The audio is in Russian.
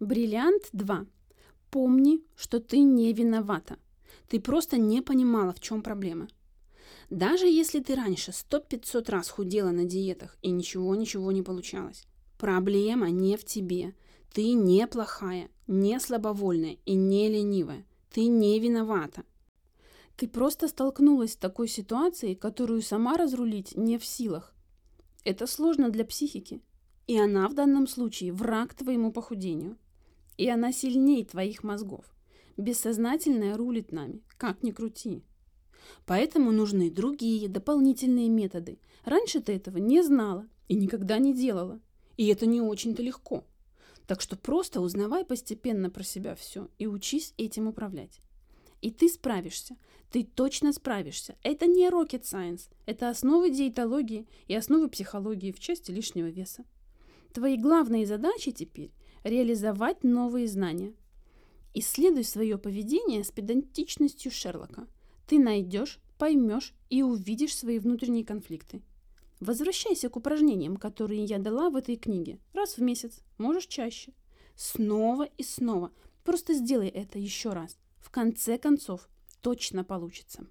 Бриллиант 2. Помни, что ты не виновата. Ты просто не понимала, в чем проблема. Даже если ты раньше сто 500 раз худела на диетах и ничего-ничего не получалось, проблема не в тебе. Ты не плохая, не слабовольная и не ленивая. Ты не виновата. Ты просто столкнулась с такой ситуацией, которую сама разрулить не в силах. Это сложно для психики. И она в данном случае враг твоему похудению и она сильнее твоих мозгов. Бессознательное рулит нами, как ни крути. Поэтому нужны другие дополнительные методы. Раньше ты этого не знала и никогда не делала. И это не очень-то легко. Так что просто узнавай постепенно про себя все и учись этим управлять. И ты справишься. Ты точно справишься. Это не rocket science. Это основы диетологии и основы психологии в части лишнего веса. Твои главные задачи теперь реализовать новые знания. Исследуй свое поведение с педантичностью Шерлока. Ты найдешь, поймешь и увидишь свои внутренние конфликты. Возвращайся к упражнениям, которые я дала в этой книге. Раз в месяц, можешь чаще. Снова и снова. Просто сделай это еще раз. В конце концов, точно получится.